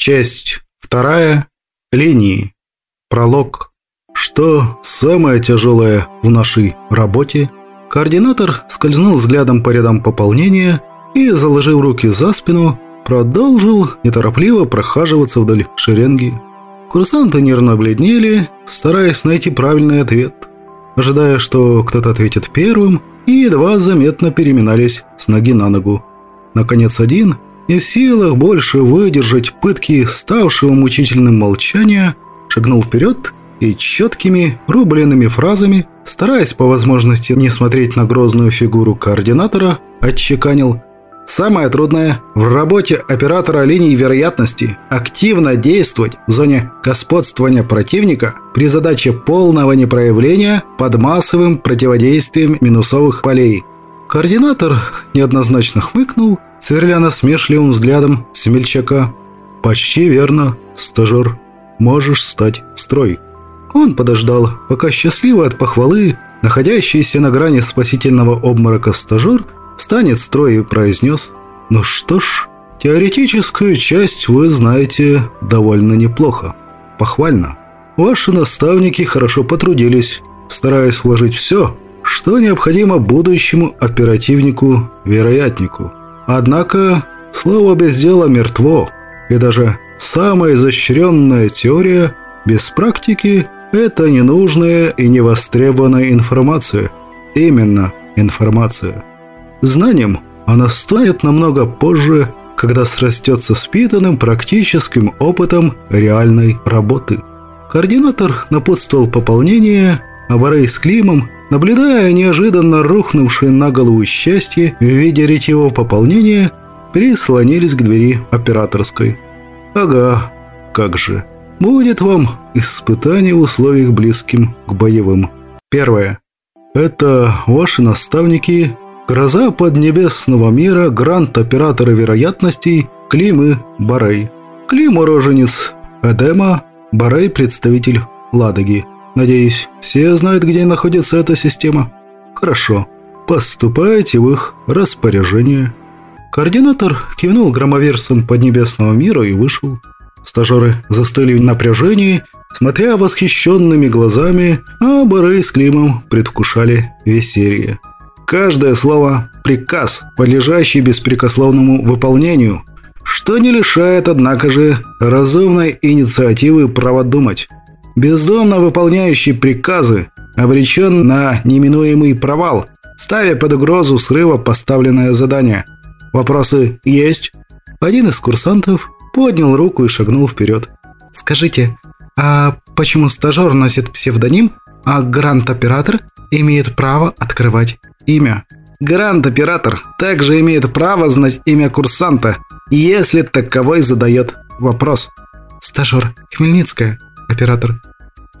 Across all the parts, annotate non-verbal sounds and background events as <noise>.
Часть вторая. Линии. Пролог. Что самое тяжелое в нашей работе? Координатор скользнул взглядом по рядам пополнения и, заложив руки за спину, продолжил неторопливо прохаживаться вдоль шеренги. Курсанты нервно бледнели, стараясь найти правильный ответ. Ожидая, что кто-то ответит первым, и едва заметно переминались с ноги на ногу. Наконец один, не в силах больше выдержать пытки ставшего мучительным молчания, шагнул вперед и четкими, рубленными фразами, стараясь по возможности не смотреть на грозную фигуру координатора, отчеканил Самое трудное в работе оператора линий вероятности – активно действовать в зоне господствования противника при задаче полного непроявления под массовым противодействием минусовых полей. Координатор неоднозначно хмыкнул, сверля насмешливым взглядом смельчака. «Почти верно, стажер. Можешь стать в строй». Он подождал, пока счастливый от похвалы, находящийся на грани спасительного обморока стажер – встанет в строй и произнес «Ну что ж, теоретическую часть вы знаете довольно неплохо, похвально. Ваши наставники хорошо потрудились, стараясь вложить все, что необходимо будущему оперативнику-вероятнику. Однако слово без дела мертво, и даже самая изощренная теория без практики – это ненужная и невостребованная информация. Именно информация. Знанием она станет намного позже, когда срастется с питанным практическим опытом реальной работы. Координатор напутствовал пополнение, а Барей с Климом, наблюдая неожиданно рухнувшее на голову счастье в виде ретивого пополнения, прислонились к двери операторской. «Ага, как же. Будет вам испытание в условиях близким к боевым. Первое. Это ваши наставники Гроза поднебесного мира, грант оператора вероятностей, Климы, Барей. Клим – уроженец Эдема, Барей – представитель Ладоги. Надеюсь, все знают, где находится эта система? Хорошо. Поступайте в их распоряжение. Координатор кивнул громоверсом поднебесного мира и вышел. Стажеры застыли в напряжении, смотря восхищенными глазами, а Барей с Климом предвкушали веселье. Каждое слово – приказ, подлежащий беспрекословному выполнению, что не лишает, однако же, разумной инициативы права думать. Бездомно выполняющий приказы обречен на неминуемый провал, ставя под угрозу срыва поставленное задание. Вопросы есть? Один из курсантов поднял руку и шагнул вперед. «Скажите, а почему стажер носит псевдоним, а грант-оператор имеет право открывать имя. Гранд-оператор также имеет право знать имя курсанта, если таковой задает вопрос. Стажер Хмельницкая, оператор.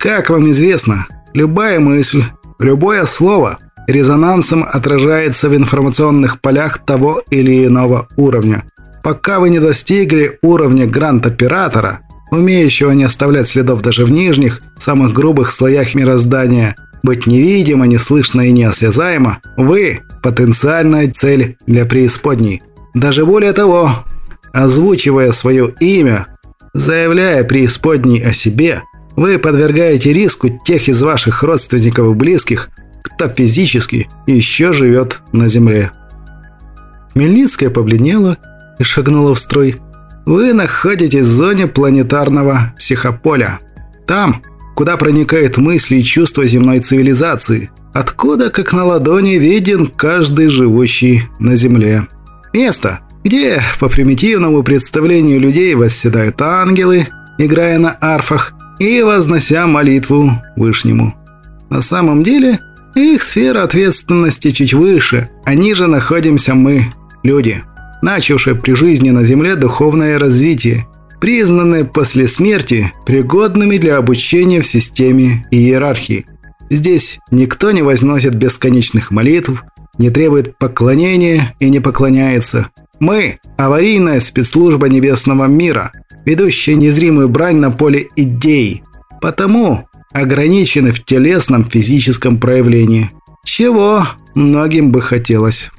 Как вам известно, любая мысль, любое слово резонансом отражается в информационных полях того или иного уровня. Пока вы не достигли уровня гранд-оператора, умеющего не оставлять следов даже в нижних, самых грубых слоях мироздания – быть невидимо, неслышно и неосязаемо, вы – потенциальная цель для преисподней. Даже более того, озвучивая свое имя, заявляя преисподней о себе, вы подвергаете риску тех из ваших родственников и близких, кто физически еще живет на Земле. Мельницкая побледнела и шагнула в строй. Вы находитесь в зоне планетарного психополя. Там куда проникают мысли и чувства земной цивилизации, откуда, как на ладони, виден каждый живущий на Земле. Место, где, по примитивному представлению людей, восседают ангелы, играя на арфах и вознося молитву Вышнему. На самом деле, их сфера ответственности чуть выше, а ниже находимся мы, люди, начавшие при жизни на Земле духовное развитие – признаны после смерти пригодными для обучения в системе иерархии. Здесь никто не возносит бесконечных молитв, не требует поклонения и не поклоняется. Мы – аварийная спецслужба небесного мира, ведущая незримую брань на поле идей, потому ограничены в телесном физическом проявлении, чего многим бы хотелось.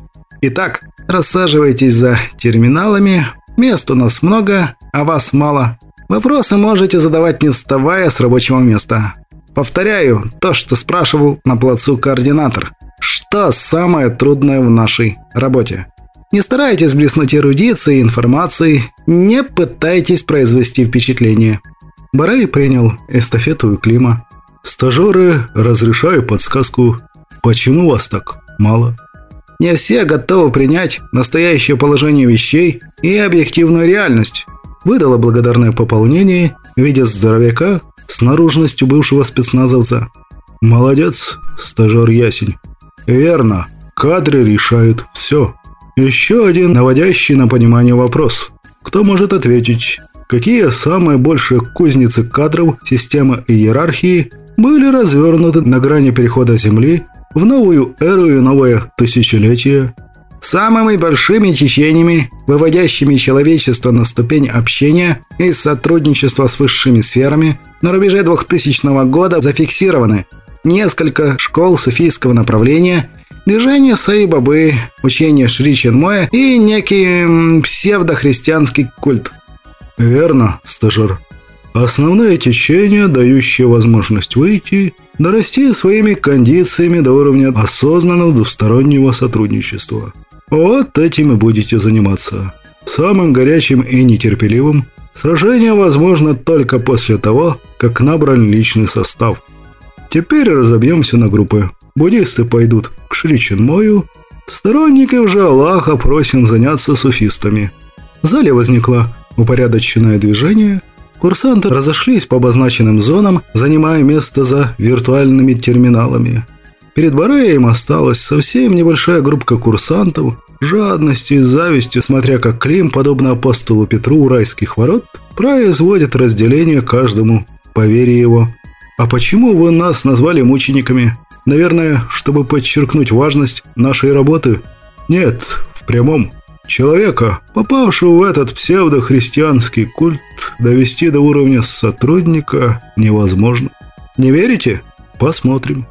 Итак, рассаживайтесь за терминалами, мест у нас много – а вас мало. Вопросы можете задавать не вставая с рабочего места. Повторяю то, что спрашивал на плацу координатор. Что самое трудное в нашей работе? Не старайтесь блеснуть эрудицией, информацией, не пытайтесь произвести впечатление. Барей принял эстафету и Клима. Стажеры, разрешаю подсказку. Почему вас так мало? Не все готовы принять настоящее положение вещей и объективную реальность выдала благодарное пополнение в виде здоровяка с наружностью бывшего спецназовца. «Молодец, стажер Ясень. Верно, кадры решают все». Еще один наводящий на понимание вопрос. Кто может ответить, какие самые большие кузницы кадров системы иерархии были развернуты на грани перехода Земли в новую эру и новое тысячелетие – Самыми большими течениями, выводящими человечество на ступень общения и сотрудничества с высшими сферами, на рубеже 2000 года зафиксированы несколько школ суфийского направления, движение Саи-Бабы, учение Шри Ченмоя и некий псевдохристианский культ. Верно, стажер. Основное течение, дающее возможность выйти, дорасти своими кондициями до уровня осознанного двустороннего сотрудничества. Вот этим и будете заниматься. Самым горячим и нетерпеливым сражение возможно только после того, как набран личный состав. Теперь разобьемся на группы. Буддисты пойдут к Шриченмою, сторонников же Аллаха просим заняться суфистами. В зале возникло упорядоченное движение. Курсанты разошлись по обозначенным зонам, занимая место за виртуальными терминалами. Перед Бареем осталась совсем небольшая группа курсантов, жадностью и завистью, смотря как Клим, подобно апостолу Петру у райских ворот, производит разделение каждому по вере его. «А почему вы нас назвали мучениками? Наверное, чтобы подчеркнуть важность нашей работы?» «Нет, в прямом. Человека, попавшего в этот псевдохристианский культ, довести до уровня сотрудника невозможно. Не верите? Посмотрим».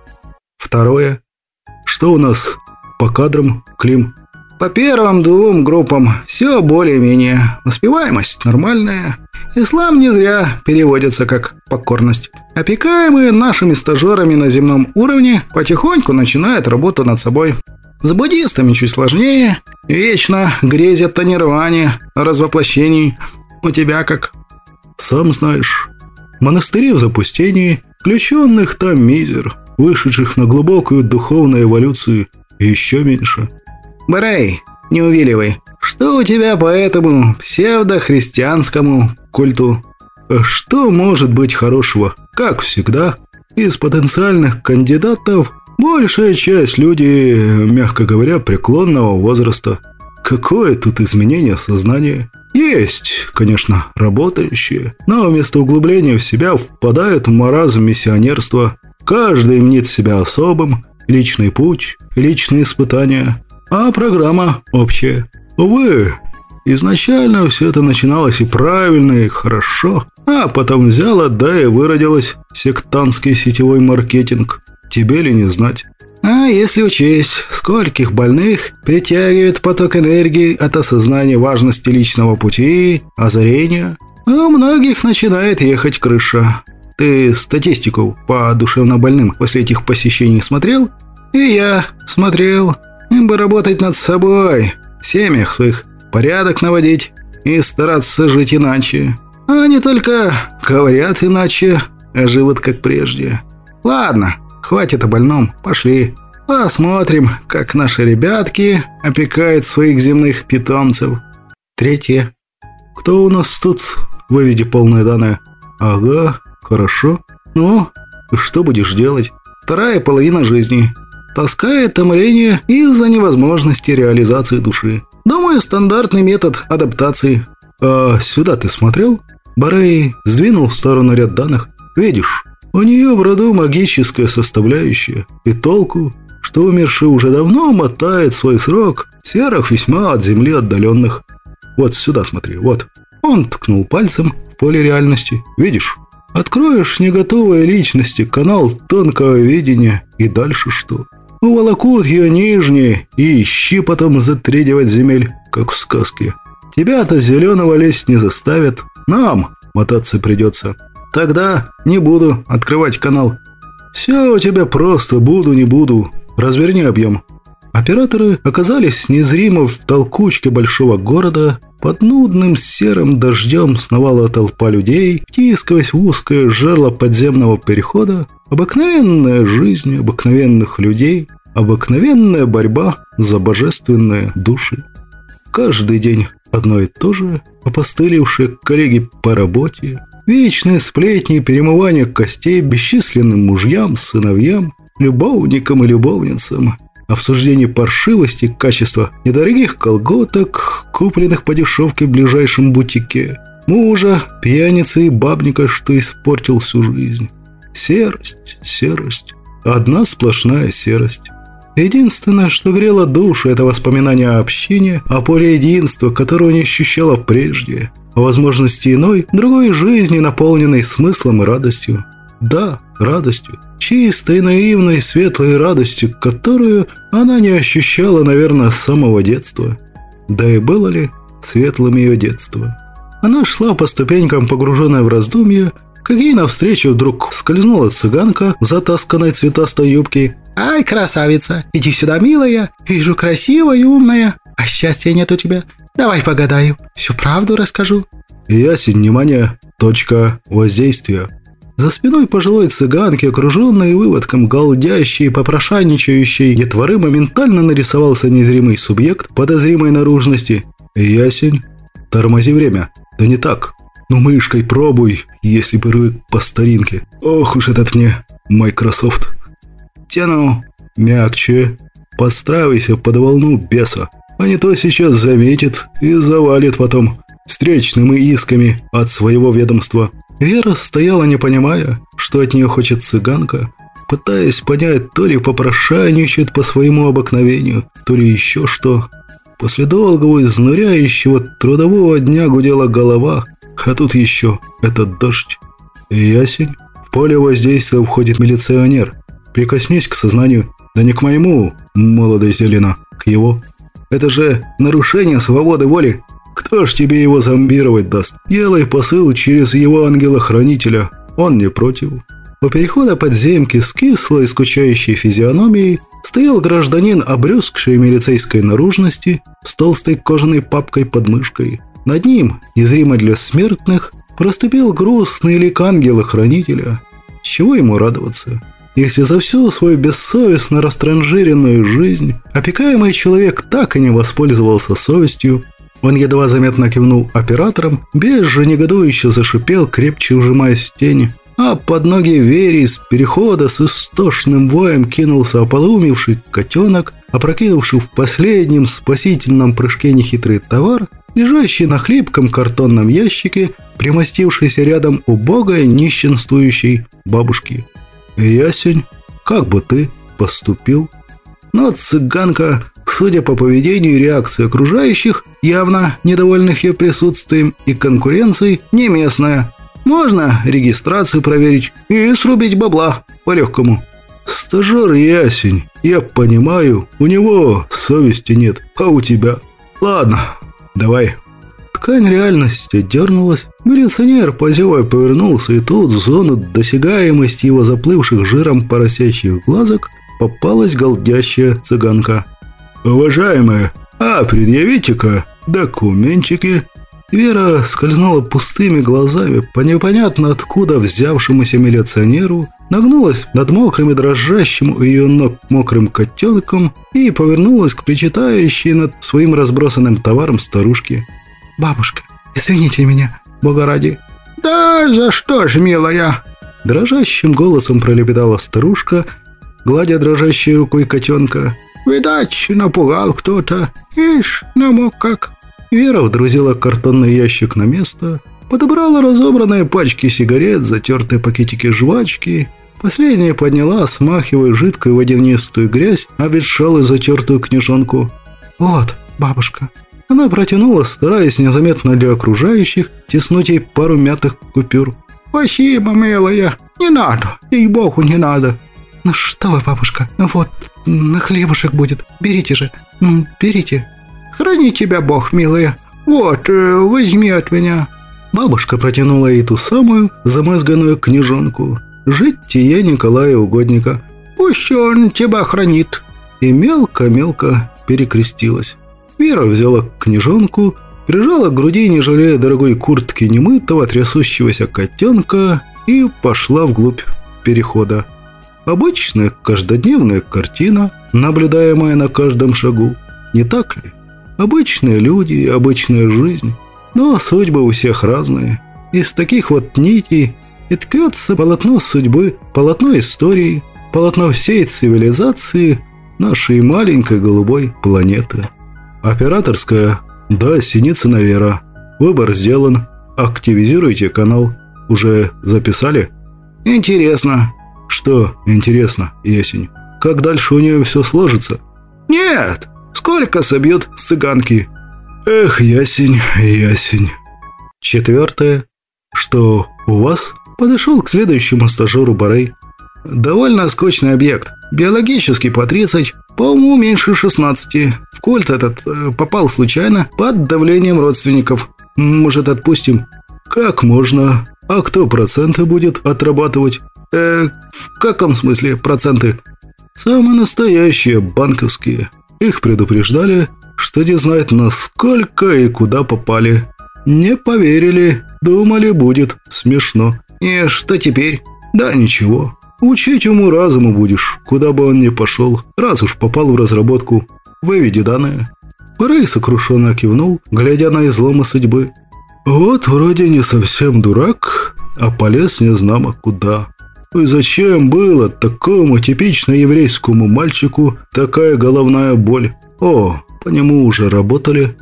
Второе. Что у нас по кадрам, Клим? По первым двум группам все более-менее. Успеваемость нормальная. Ислам не зря переводится как «покорность». Опекаемые нашими стажерами на земном уровне потихоньку начинают работу над собой. С буддистами чуть сложнее. Вечно грезят о нирване, о развоплощении. У тебя как? Сам знаешь. Монастыри в запустении, включенных там мизер вышедших на глубокую духовную эволюцию, еще меньше. Брей, не увиливай. Что у тебя по этому псевдохристианскому культу? Что может быть хорошего? Как всегда, из потенциальных кандидатов большая часть люди, мягко говоря, преклонного возраста. Какое тут изменение сознания? Есть, конечно, работающие, но вместо углубления в себя впадают в маразм миссионерства, Каждый мнит себя особым, личный путь, личные испытания, а программа общая. Увы, изначально все это начиналось и правильно, и хорошо, а потом взяло, да и выродилось сектантский сетевой маркетинг. Тебе ли не знать? А если учесть, скольких больных притягивает поток энергии от осознания важности личного пути, озарения, у многих начинает ехать крыша. Ты статистику по душевнобольным после этих посещений смотрел? И я смотрел. Им бы работать над собой, семьях своих порядок наводить и стараться жить иначе. А не только говорят иначе, а живут как прежде. Ладно, хватит о больном, пошли. Посмотрим, как наши ребятки опекают своих земных питомцев. Третье. Кто у нас тут? Выведи полные данные. Ага, Хорошо. Ну, что будешь делать? Вторая половина жизни. Таскает томление из-за невозможности реализации души. Думаю, стандартный метод адаптации. А сюда ты смотрел? Барей сдвинул в сторону ряд данных. Видишь, у нее в роду магическая составляющая. И толку, что умерший уже давно мотает свой срок в сферах весьма от земли отдаленных. Вот сюда смотри, вот. Он ткнул пальцем в поле реальности. Видишь? Откроешь не готовые личности, канал тонкого видения, и дальше что? Уволокут ее нижние и ищи потом земель, как в сказке. Тебя-то зеленого лезть не заставят. Нам мотаться придется. Тогда не буду открывать канал. Все у тебя просто буду, не буду. Разверни объем. Операторы оказались незримо в толкучке большого города. Под нудным серым дождем сновала толпа людей, втискиваясь в узкое жерло подземного перехода. Обыкновенная жизнь обыкновенных людей, обыкновенная борьба за божественные души. Каждый день одно и то же, опостылевшие коллеги по работе, вечные сплетни и перемывания костей бесчисленным мужьям, сыновьям, любовникам и любовницам, обсуждение паршивости качества недорогих колготок, купленных по дешевке в ближайшем бутике, мужа, пьяницы и бабника, что испортил всю жизнь. Серость, серость, одна сплошная серость. Единственное, что грело душу, это воспоминание о общине, о поле единства, которого не ощущала прежде, о возможности иной, другой жизни, наполненной смыслом и радостью. Да, радостью. Чистой, наивной, светлой радостью, которую она не ощущала, наверное, с самого детства. Да и было ли светлым ее детство? Она шла по ступенькам, погруженная в раздумья, как ей навстречу вдруг скользнула цыганка в затасканной цветастой юбке. «Ай, красавица, иди сюда, милая, вижу красивая и умная, а счастья нет у тебя. Давай погадаю, всю правду расскажу». Ясень, внимание, точка воздействия. За спиной пожилой цыганки, окруженной выводком галдящей и попрошайничающей детворы, моментально нарисовался незримый субъект подозримой наружности. Ясень, тормози время. Да не так. Ну мышкой пробуй, если рык по старинке. Ох уж этот мне Microsoft. Тяну мягче. Подстраивайся под волну беса. А не то сейчас заметит и завалит потом встречными исками от своего ведомства. Вера стояла, не понимая, что от нее хочет цыганка, пытаясь понять, то ли попрошайничает по своему обыкновению, то ли еще что. После долгого изнуряющего трудового дня гудела голова – а тут еще этот дождь. Ясень. В поле воздействия входит милиционер. Прикоснись к сознанию. Да не к моему, молодой зелена, к его. Это же нарушение свободы воли. Кто ж тебе его зомбировать даст? Делай посыл через его ангела-хранителя. Он не против. У перехода подземки с кислой, скучающей физиономией стоял гражданин, обрюзгший милицейской наружности, с толстой кожаной папкой под мышкой. Над ним, незримо для смертных, проступил грустный лик ангела-хранителя. Чего ему радоваться? Если за всю свою бессовестно растранжиренную жизнь опекаемый человек так и не воспользовался совестью, он едва заметно кивнул оператором, бежже негодующе зашипел, крепче ужимаясь в тени, а под ноги Вери из перехода с истошным воем кинулся ополоумевший котенок, опрокинувший в последнем спасительном прыжке нехитрый товар лежащий на хлипком картонном ящике, примостившийся рядом убогой нищенствующей бабушки. «Ясень, как бы ты поступил?» Но цыганка, судя по поведению и реакции окружающих, явно недовольных ее присутствием и конкуренцией, не местная. Можно регистрацию проверить и срубить бабла по-легкому. «Стажер Ясень, я понимаю, у него совести нет, а у тебя...» «Ладно, Давай». Ткань реальности дернулась. Милиционер, позевая, повернулся, и тут в зону досягаемости его заплывших жиром поросячьих глазок попалась голдящая цыганка. «Уважаемая, а предъявите-ка документики». Вера скользнула пустыми глазами по непонятно откуда взявшемуся милиционеру, нагнулась над мокрым и дрожащим у ее ног мокрым котенком и повернулась к причитающей над своим разбросанным товаром старушке. «Бабушка, извините меня, бога ради». «Да за что ж, милая?» Дрожащим голосом пролепетала старушка, гладя дрожащей рукой котенка. «Видать, напугал кто-то. Ишь, намок как». Вера вдрузила картонный ящик на место, подобрала разобранные пачки сигарет, затертые пакетики жвачки Последняя подняла, смахивая жидкую водянистую грязь, обветшалую затертую книжонку. «Вот, бабушка». Она протянула, стараясь незаметно для окружающих, теснуть ей пару мятых купюр. «Спасибо, милая. Не надо. Ей-богу, не надо». «Ну что вы, бабушка, вот, на хлебушек будет. Берите же. Ну, берите». «Храни тебя Бог, милая. Вот, э, возьми от меня». Бабушка протянула ей ту самую замызганную книжонку. «Житие Николая Угодника». «Пусть он тебя хранит». И мелко-мелко перекрестилась. Вера взяла книжонку, прижала к груди, не жалея дорогой куртки немытого, трясущегося котенка и пошла вглубь перехода. Обычная каждодневная картина, наблюдаемая на каждом шагу. Не так ли? Обычные люди, обычная жизнь. Но судьбы у всех разные. Из таких вот нитей и ткется полотно судьбы, полотно истории, полотно всей цивилизации нашей маленькой голубой планеты. Операторская «Да, Синицына Вера. Выбор сделан. Активизируйте канал. Уже записали?» «Интересно». «Что интересно, Есень? Как дальше у нее все сложится?» «Нет. Сколько собьет с цыганки?» «Эх, ясень, ясень». Четвертое. «Что у вас?» Подошел к следующему стажеру Барей. «Довольно скучный объект. Биологический по 30, по уму меньше 16. В культ этот э, попал случайно под давлением родственников. Может, отпустим?» «Как можно? А кто проценты будет отрабатывать?» «Э, в каком смысле проценты?» «Самые настоящие, банковские. Их предупреждали, что не знают, насколько и куда попали. Не поверили, думали, будет смешно. И что теперь?» «Да ничего. Учить уму-разуму будешь, куда бы он ни пошел, раз уж попал в разработку. Выведи данные». Рэй сокрушенно кивнул, глядя на изломы судьбы. «Вот вроде не совсем дурак, а полез незнамо куда. И зачем было такому типично еврейскому мальчику такая головная боль? О, по нему уже работали?»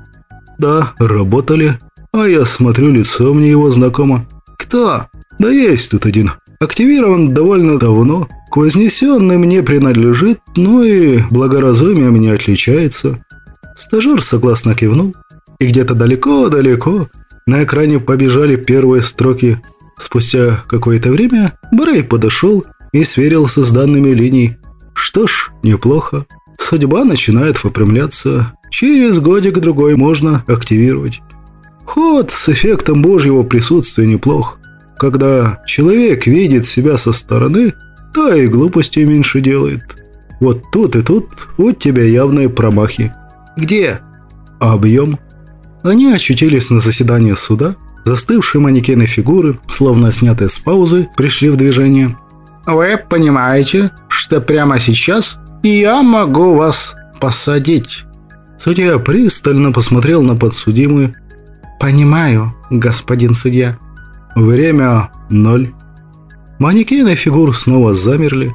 «Да, работали. А я смотрю, лицо мне его знакомо». «Кто?» «Да есть тут один. Активирован довольно давно. К вознесенным не принадлежит, но и благоразумием не отличается». Стажер согласно кивнул. И где-то далеко-далеко на экране побежали первые строки. Спустя какое-то время Брей подошел и сверился с данными линий. Что ж, неплохо. Судьба начинает выпрямляться. Через годик-другой можно активировать. Ход с эффектом божьего присутствия неплох. Когда человек видит себя со стороны, то и глупостей меньше делает. Вот тут и тут у тебя явные промахи. Где? Объем. Они очутились на заседании суда. Застывшие манекены фигуры, словно снятые с паузы, пришли в движение. «Вы понимаете, что прямо сейчас я могу вас посадить?» Судья пристально посмотрел на подсудимую. «Понимаю, господин судья». Время ноль. Манекены фигур снова замерли.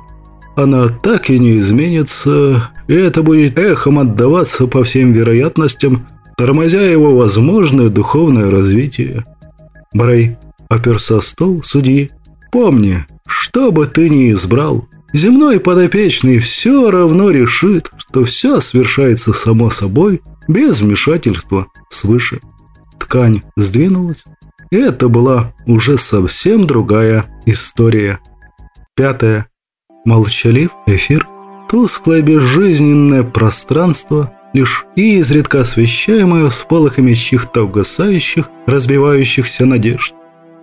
Она так и не изменится, и это будет эхом отдаваться по всем вероятностям, тормозя его возможное духовное развитие. Брей оперся стол судьи. «Помни, что бы ты ни избрал, земной подопечный все равно решит, что все свершается само собой, без вмешательства свыше». Ткань сдвинулась, и это была уже совсем другая история. Пятое. Молчалив эфир. Тусклое безжизненное пространство, лишь изредка освещаемое всполохами чьих-то угасающих, разбивающихся надежд.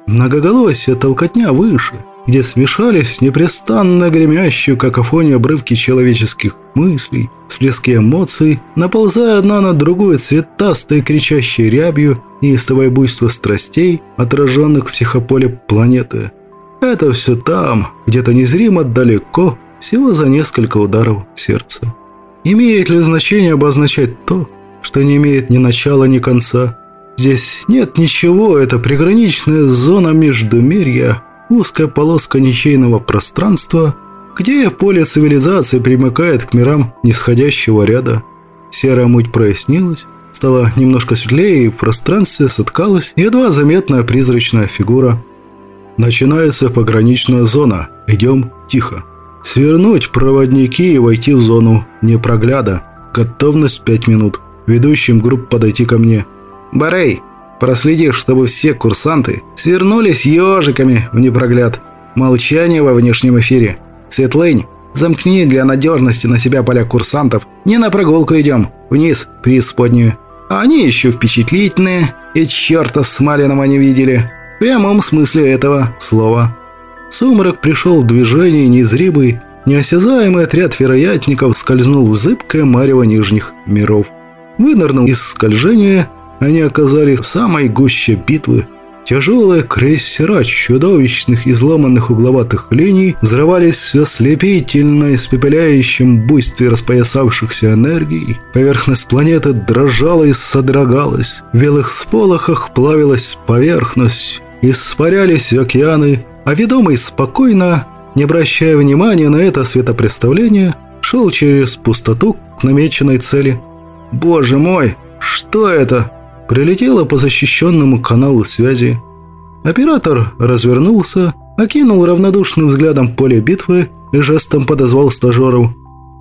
Многоголосие толкотня выше, где смешались непрестанно гремящую какофонию обрывки человеческих мыслей, всплески эмоций, наползая одна на другую цветастой кричащей рябью, неистовое буйство страстей, отраженных в психополе планеты. Это все там, где-то незримо далеко, всего за несколько ударов сердца. Имеет ли значение обозначать то, что не имеет ни начала, ни конца? Здесь нет ничего, это приграничная зона междумирья, узкая полоска ничейного пространства, где поле цивилизации примыкает к мирам нисходящего ряда. Серая муть прояснилась, Стало немножко светлее, и в пространстве соткалась едва заметная призрачная фигура. Начинается пограничная зона. Идем тихо. Свернуть проводники и войти в зону непрогляда. Готовность пять минут. Ведущим групп подойти ко мне. «Барей, проследи, чтобы все курсанты свернулись ежиками в непрогляд. Молчание во внешнем эфире. Светлынь, замкни для надежности на себя поля курсантов. Не на прогулку идем. Вниз, преисподнюю. Они еще впечатлительные, и черта с Малином они видели. В прямом смысле этого слова. Сумрак пришел в движение незримый, неосязаемый отряд вероятников скользнул в зыбкое марево нижних миров. Вынырнув из скольжения, они оказались в самой гуще битвы. Тяжелые крейсера чудовищных изломанных угловатых линий взрывались ослепительно испепеляющем буйстве распоясавшихся энергий. Поверхность планеты дрожала и содрогалась. В белых сполохах плавилась поверхность. Испарялись океаны, а ведомый спокойно, не обращая внимания на это светопредставление, шел через пустоту к намеченной цели. «Боже мой, что это?» Прилетело по защищенному каналу связи. Оператор развернулся, окинул равнодушным взглядом поле битвы и жестом подозвал стажеров.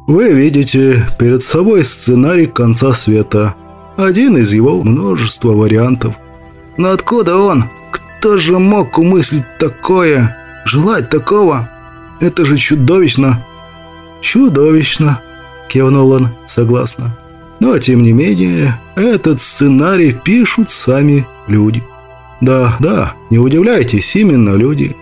«Вы видите перед собой сценарий конца света. Один из его множества вариантов». «Но откуда он? Кто же мог умыслить такое? Желать такого? Это же чудовищно!» «Чудовищно!» – кивнул он согласно. Но, тем не менее, этот сценарий пишут сами люди. Да, да, не удивляйтесь, именно люди.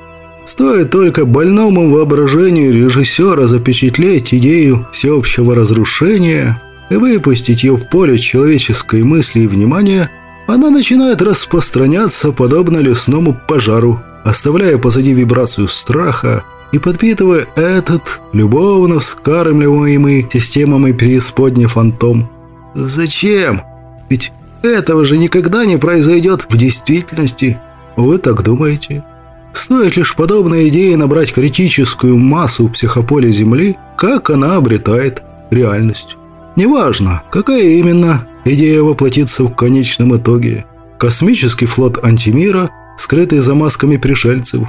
Стоит только больному воображению режиссера запечатлеть идею всеобщего разрушения и выпустить ее в поле человеческой мысли и внимания, она начинает распространяться подобно лесному пожару, оставляя позади вибрацию страха и подпитывая этот любовно вскармливаемый системами преисподней фантом – Зачем? Ведь этого же никогда не произойдет в действительности. Вы так думаете? Стоит лишь подобной идее набрать критическую массу в психополе Земли, как она обретает реальность. Неважно, какая именно идея воплотится в конечном итоге. Космический флот антимира, скрытый за масками пришельцев.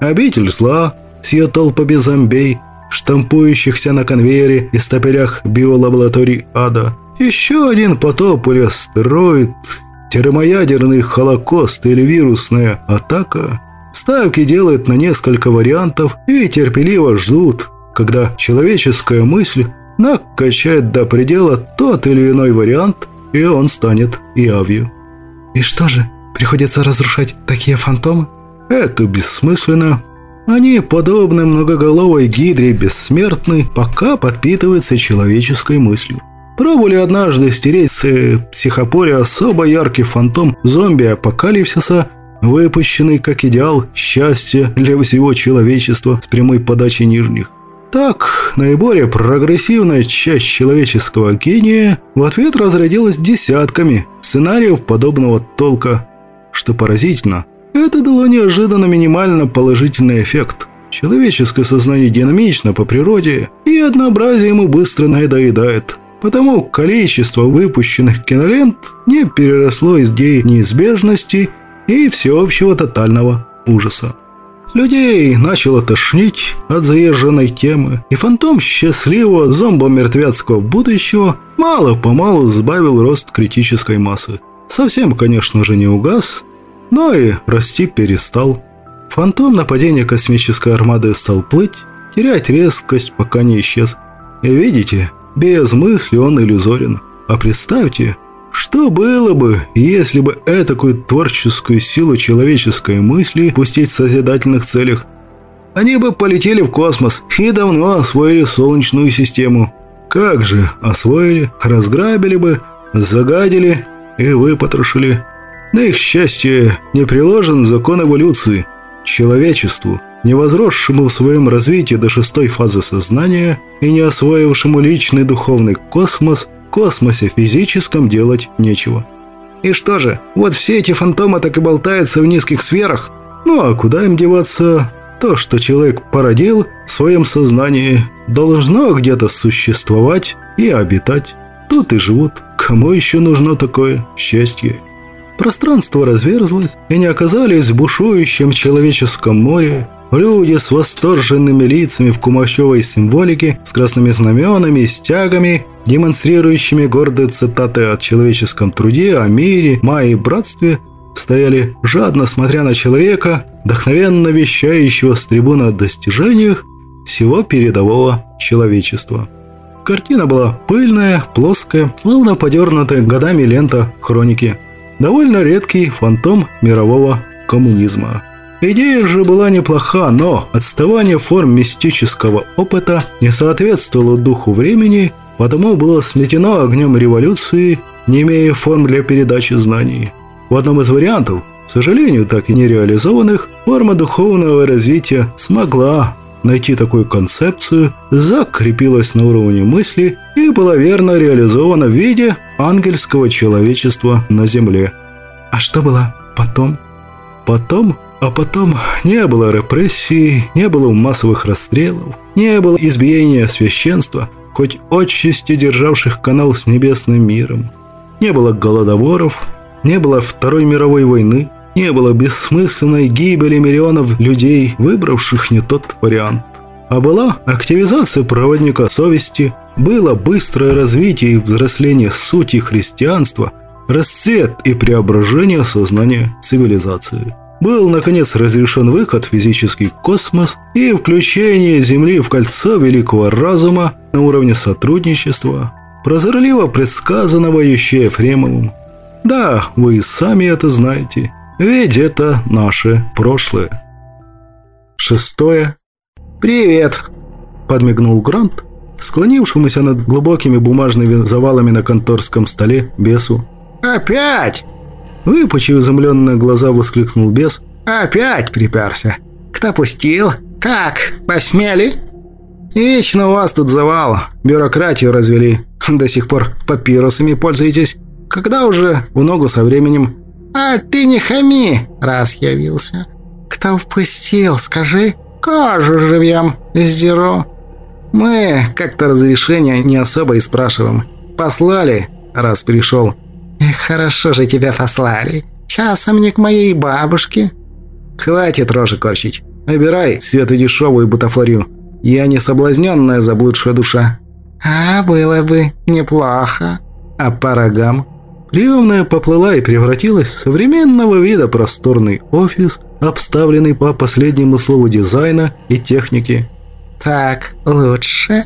Обитель зла с ее толпами зомбей, штампующихся на конвейере и стапелях биолабораторий ада – еще один потоп или астероид, термоядерный холокост или вирусная атака. Ставки делают на несколько вариантов и терпеливо ждут, когда человеческая мысль накачает до предела тот или иной вариант, и он станет явью. И что же, приходится разрушать такие фантомы? Это бессмысленно. Они, подобны многоголовой гидре, бессмертны, пока подпитываются человеческой мыслью. Пробовали однажды стереть с э, психопоря особо яркий фантом зомби-апокалипсиса, выпущенный как идеал счастья для всего человечества с прямой подачей нижних. Так, наиболее прогрессивная часть человеческого гения в ответ разрядилась десятками сценариев подобного толка. Что поразительно, это дало неожиданно минимально положительный эффект. Человеческое сознание динамично по природе, и однообразие ему быстро надоедает – Потому количество выпущенных кинолент не переросло из идеи неизбежности и всеобщего тотального ужаса. Людей начало тошнить от заезженной темы, и фантом счастливого зомбо-мертвецкого будущего мало-помалу сбавил рост критической массы. Совсем, конечно же, не угас, но и расти перестал. Фантом нападения космической армады стал плыть, терять резкость, пока не исчез. И видите, без мысли он иллюзорен. А представьте, что было бы, если бы этакую творческую силу человеческой мысли пустить в созидательных целях? Они бы полетели в космос и давно освоили Солнечную систему. Как же освоили, разграбили бы, загадили и выпотрошили. На их счастье не приложен закон эволюции. Человечеству – не возросшему в своем развитии до шестой фазы сознания и не освоившему личный духовный космос, космосе физическом делать нечего. И что же, вот все эти фантомы так и болтаются в низких сферах? Ну а куда им деваться? То, что человек породил в своем сознании, должно где-то существовать и обитать. Тут и живут. Кому еще нужно такое счастье? Пространство разверзлось, и не оказались в бушующем человеческом море, Люди с восторженными лицами в кумачевой символике, с красными знаменами и стягами, демонстрирующими гордые цитаты о человеческом труде, о мире, мае и братстве, стояли жадно смотря на человека, вдохновенно вещающего с трибуны о достижениях всего передового человечества. Картина была пыльная, плоская, словно подернутая годами лента хроники. Довольно редкий фантом мирового коммунизма. Идея же была неплоха, но отставание форм мистического опыта не соответствовало духу времени, потому было сметено огнем революции, не имея форм для передачи знаний. В одном из вариантов, к сожалению, так и не реализованных, форма духовного развития смогла найти такую концепцию, закрепилась на уровне мысли и была верно реализована в виде ангельского человечества на Земле. А что было потом? Потом а потом не было репрессий, не было массовых расстрелов, не было избиения священства, хоть отчасти державших канал с небесным миром. Не было голодоворов, не было Второй мировой войны, не было бессмысленной гибели миллионов людей, выбравших не тот вариант. А была активизация проводника совести, было быстрое развитие и взросление сути христианства, расцвет и преображение сознания цивилизации был, наконец, разрешен выход в физический космос и включение Земли в кольцо великого разума на уровне сотрудничества, прозорливо предсказанного еще Ефремовым. Да, вы сами это знаете, ведь это наше прошлое. Шестое. «Привет!» – подмигнул Грант, склонившемуся над глубокими бумажными завалами на конторском столе бесу. «Опять?» Выпучив изумленные глаза, воскликнул бес. «Опять приперся? Кто пустил? Как? Посмели?» «Вечно у вас тут завал. Бюрократию развели. До сих пор папирусами пользуетесь. Когда уже в ногу со временем?» «А ты не хами, раз явился. Кто впустил, скажи? Кожу живьем, зеро». «Мы как-то разрешения не особо и спрашиваем. Послали, раз пришел». Хорошо же тебя послали. Часом не к моей бабушке. Хватит рожи корчить. Набирай свету дешевую бутафорию. Я не соблазненная заблудшая душа. А, было бы неплохо. А по рогам? Приемная поплыла и превратилась в современного вида просторный офис, обставленный по последнему слову дизайна и техники. «Так лучше?»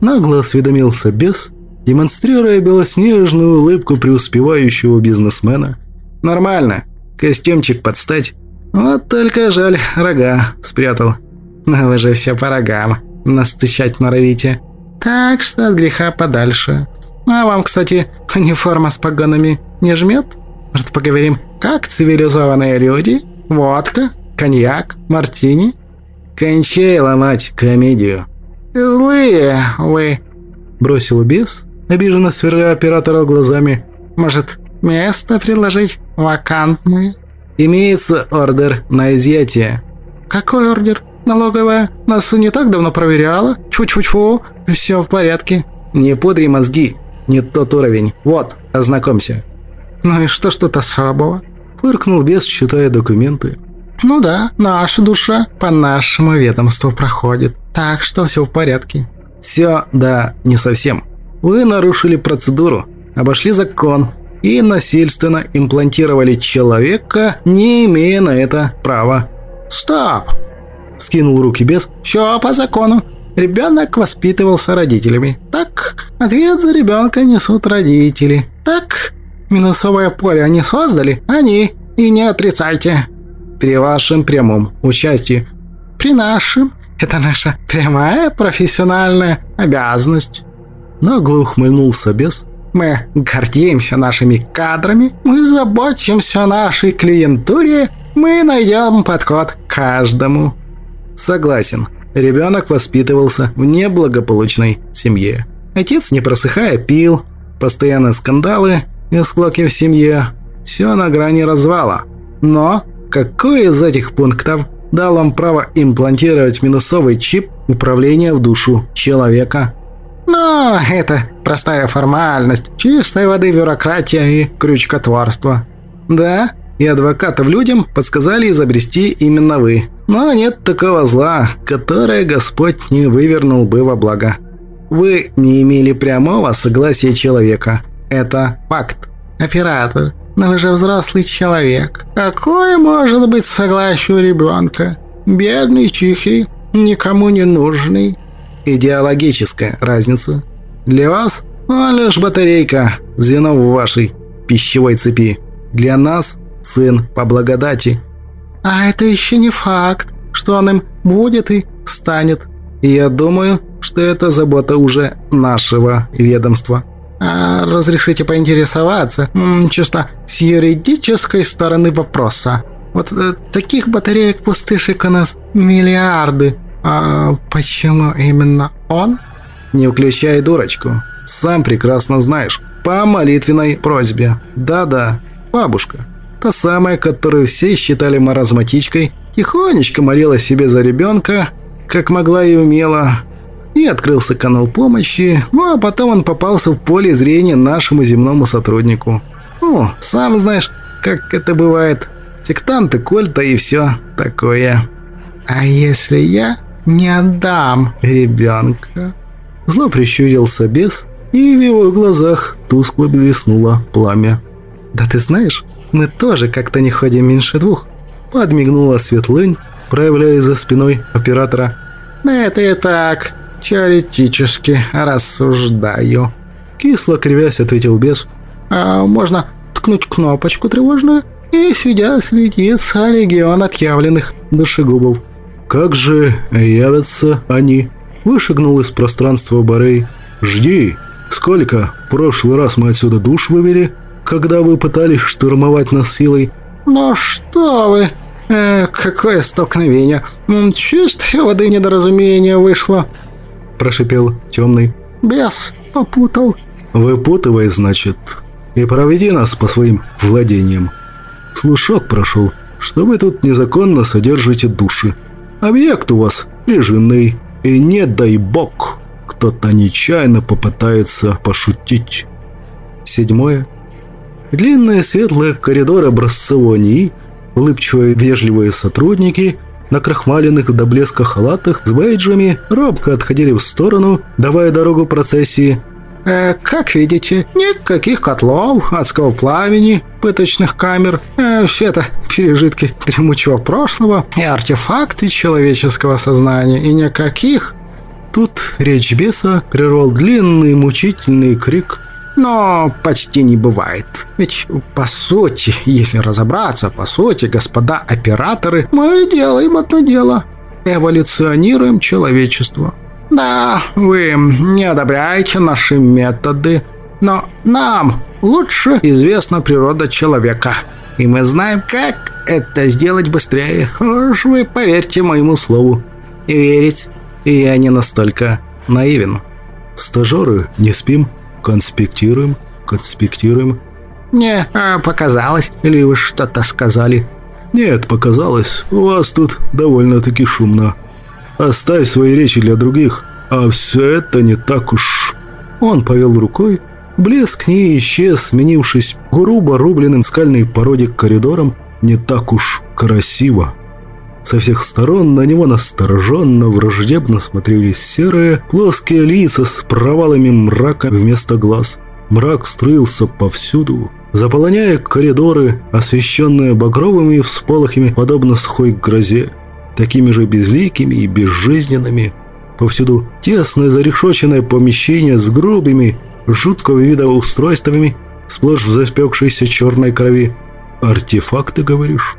Нагло осведомился бес, демонстрируя белоснежную улыбку преуспевающего бизнесмена. «Нормально. Костюмчик подстать. Вот только жаль, рога спрятал. Но вы же все по рогам настучать норовите. Так что от греха подальше. А вам, кстати, униформа с погонами не жмет? Может, поговорим, как цивилизованные люди? Водка, коньяк, мартини?» «Кончай ломать комедию». «Злые вы», — бросил бес, обиженно сверля оператора глазами. «Может, место предложить вакантное?» «Имеется ордер на изъятие». «Какой ордер? Налоговая? Нас не так давно проверяла. Чу-чу-чу, все в порядке». «Не пудри мозги, не тот уровень. Вот, ознакомься». «Ну и что тут особого?» Фыркнул бес, читая документы. «Ну да, наша душа по нашему ведомству проходит, так что все в порядке». «Все, да, не совсем. Вы нарушили процедуру, обошли закон и насильственно имплантировали человека, не имея на это права. «Стоп!» – скинул руки без. «Все по закону. Ребенок воспитывался родителями. Так, ответ за ребенка несут родители. Так, минусовое поле они создали? Они. И не отрицайте. При вашем прямом участии. При нашем. Это наша прямая профессиональная обязанность нагло ухмыльнулся бес. «Мы гордимся нашими кадрами, мы заботимся о нашей клиентуре, мы найдем подход каждому». «Согласен. Ребенок воспитывался в неблагополучной семье. Отец, не просыхая, пил, постоянно скандалы и склоки в семье. Все на грани развала. Но какой из этих пунктов дал вам право имплантировать минусовый чип управления в душу человека?» Но это простая формальность, чистой воды бюрократия и крючкотворство. Да, и адвокатов людям подсказали изобрести именно вы. Но нет такого зла, которое Господь не вывернул бы во благо. Вы не имели прямого согласия человека. Это факт. Оператор, но вы же взрослый человек. Какое может быть согласие у ребенка? Бедный, тихий, никому не нужный идеологическая разница. Для вас лишь батарейка, звено в вашей пищевой цепи. Для нас сын по благодати. А это еще не факт, что он им будет и станет. И я думаю, что это забота уже нашего ведомства. А разрешите поинтересоваться, чисто с юридической стороны вопроса. Вот э, таких батареек-пустышек у нас миллиарды. А почему именно он? Не включай дурочку. Сам прекрасно знаешь. По молитвенной просьбе. Да-да, бабушка. Та самая, которую все считали маразматичкой, тихонечко молила себе за ребенка, как могла и умела. И открылся канал помощи, ну а потом он попался в поле зрения нашему земному сотруднику. Ну, сам знаешь, как это бывает. Сектанты, кольта и все такое. А если я не отдам ребенка? Зло прищурился бес, и в его глазах тускло блеснуло пламя. «Да ты знаешь, мы тоже как-то не ходим меньше двух», подмигнула Светлынь, проявляя за спиной оператора. «Это и так, теоретически рассуждаю», кисло кривясь ответил бес. «А можно ткнуть кнопочку тревожную?» И сюда слетится легион отъявленных душегубов. «Как же явятся они?» Вышагнул из пространства Борей. «Жди! Сколько? Прошлый раз мы отсюда душ вывели, когда вы пытались штурмовать нас силой». «Ну что вы! Э, какое столкновение! Чистой воды недоразумение вышло!» Прошипел темный. «Бес попутал». «Выпутывай, значит, и проведи нас по своим владениям». Слушок прошел, что вы тут незаконно содержите души. Объект у вас режимный, и не дай бог, кто-то нечаянно попытается пошутить. Седьмое. Длинные светлые коридоры образцового НИИ, улыбчивые вежливые сотрудники на крахмаленных до блеска халатах с бейджами робко отходили в сторону, давая дорогу процессии – Э, как видите, никаких котлов, адского пламени, пыточных камер. Э, все это <laughs> пережитки дремучего прошлого и артефакты человеческого сознания. И никаких... Тут речь беса прервал длинный мучительный крик но почти не бывает. Ведь, по сути, если разобраться, по сути, господа операторы, мы делаем одно дело. Эволюционируем человечество. Да, вы не одобряете наши методы, но нам лучше известна природа человека. И мы знаем, как это сделать быстрее. Уж вы поверьте моему слову. Верить я не настолько наивен. Стажеры, не спим, конспектируем, конспектируем. Не, а показалось, или вы что-то сказали? Нет, показалось. У вас тут довольно-таки шумно. Оставь свои речи для других, а все это не так уж...» Он повел рукой, блеск не исчез, сменившись грубо рубленным скальной породе коридором, не так уж красиво. Со всех сторон на него настороженно, враждебно смотрелись серые, плоские лица с провалами мрака вместо глаз. Мрак струился повсюду, заполоняя коридоры, освещенные багровыми всполохами, подобно сухой грозе такими же безликими и безжизненными. Повсюду тесное зарешоченное помещение с грубыми, жуткого вида устройствами, сплошь в запекшейся черной крови. «Артефакты, говоришь?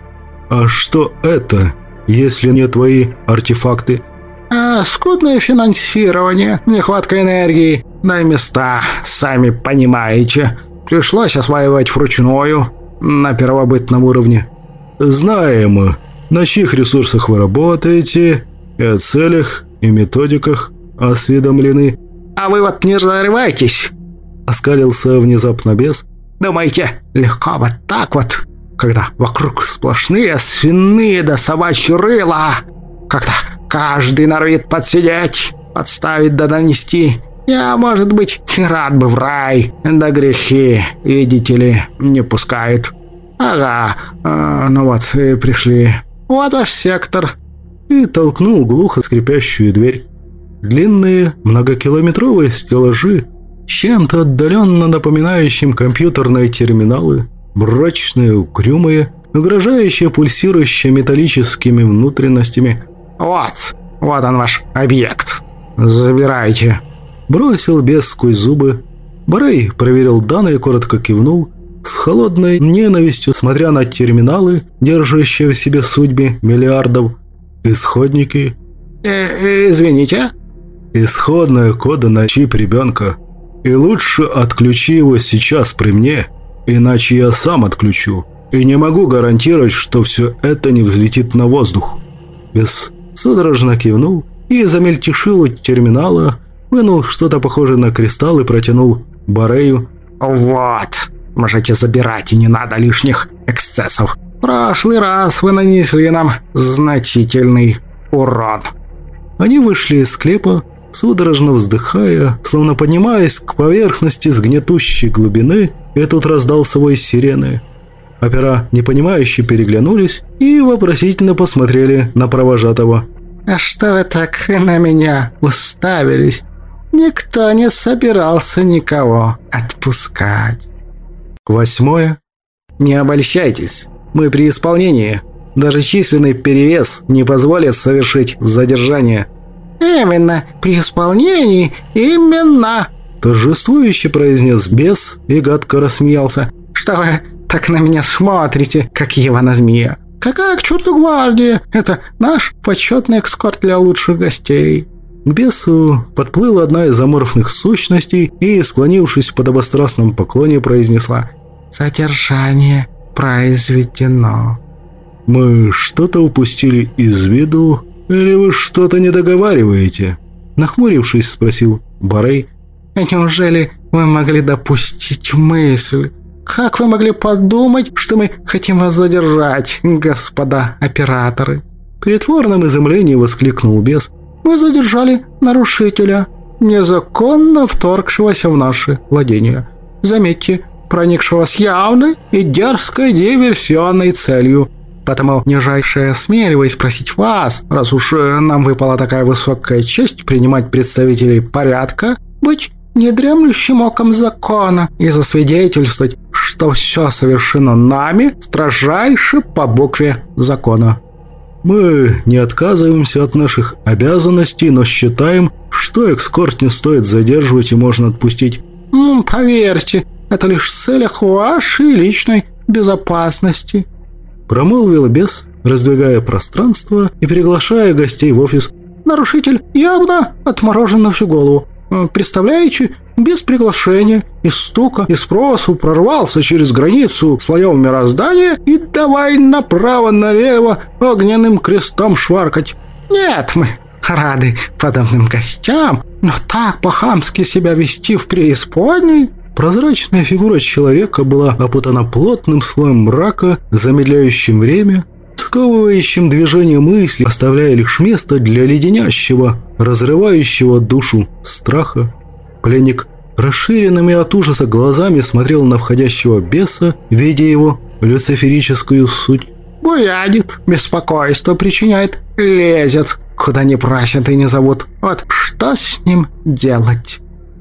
А что это, если не твои артефакты?» а, «Скудное финансирование, нехватка энергии, на места, сами понимаете. Пришлось осваивать вручную, на первобытном уровне». «Знаем», на чьих ресурсах вы работаете, и о целях и методиках осведомлены. «А вы вот не зарывайтесь!» — оскалился внезапно бес. «Думаете, легко вот так вот, когда вокруг сплошные свиные да собачьи рыла, когда каждый норовит подсидеть, подставить да донести. Я, может быть, и рад бы в рай, да грехи, видите ли, не пускают. Ага, э, ну вот, и пришли. «Вот ваш сектор!» И толкнул глухо скрипящую дверь. Длинные многокилометровые стеллажи, чем-то отдаленно напоминающим компьютерные терминалы, мрачные, укрюмые, угрожающие пульсирующие металлическими внутренностями. «Вот, вот он ваш объект. Забирайте». бросил без сквозь зубы. Барей проверил данные, коротко кивнул, с холодной ненавистью, смотря на терминалы, держащие в себе судьбы миллиардов. Исходники. Э -э «Извините?» «Исходные коды на чип ребенка. И лучше отключи его сейчас при мне, иначе я сам отключу. И не могу гарантировать, что все это не взлетит на воздух». Бес судорожно кивнул и замельтешил у терминала, вынул что-то похожее на кристалл и протянул Барею. «Вот, можете забирать, и не надо лишних эксцессов. прошлый раз вы нанесли нам значительный урон». Они вышли из склепа, судорожно вздыхая, словно поднимаясь к поверхности с гнетущей глубины, и тут раздался вой сирены. Опера, непонимающе, переглянулись и вопросительно посмотрели на провожатого. «А что вы так на меня уставились? Никто не собирался никого отпускать». Восьмое. «Не обольщайтесь, мы при исполнении. Даже численный перевес не позволит совершить задержание». «Именно, при исполнении, именно!» Торжествующе произнес бес и гадко рассмеялся. «Что вы так на меня смотрите, как Ивана Змея? Какая к черту гвардия? Это наш почетный экскорт для лучших гостей». К бесу подплыла одна из аморфных сущностей и, склонившись в подобострастном поклоне, произнесла «Содержание произведено». «Мы что-то упустили из виду или вы что-то не договариваете?» Нахмурившись, спросил Барей. «Неужели вы могли допустить мысль? Как вы могли подумать, что мы хотим вас задержать, господа операторы?» Притворным изумлением воскликнул бес. «Мы задержали нарушителя, незаконно вторгшегося в наши владения. Заметьте, проникшего с явной и дерзкой диверсионной целью Потому нижайше осмеливаясь спросить вас, раз уж э, нам выпала такая высокая честь принимать представителей порядка, быть недремлющим оком закона и засвидетельствовать, что все совершено нами строжайше по букве закона. Мы не отказываемся от наших обязанностей, но считаем, что экскорт не стоит задерживать и можно отпустить. «Поверьте, это лишь в целях вашей личной безопасности», Промолвил бес, раздвигая пространство и приглашая гостей в офис. «Нарушитель явно отморожен на всю голову. Э, представляете, без приглашения, и стука, и спросу прорвался через границу слоев мироздания и давай направо-налево огненным крестом шваркать. Нет, мы рады подобным гостям, но так по-хамски себя вести в преисподней...» Прозрачная фигура человека была опутана плотным слоем мрака, замедляющим время, сковывающим движение мысли, оставляя лишь место для леденящего, разрывающего душу страха. Пленник расширенными от ужаса глазами смотрел на входящего беса, видя его люциферическую суть. «Буянит, беспокойство причиняет, лезет, куда не просят и не зовут. Вот что с ним делать?»